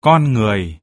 con người.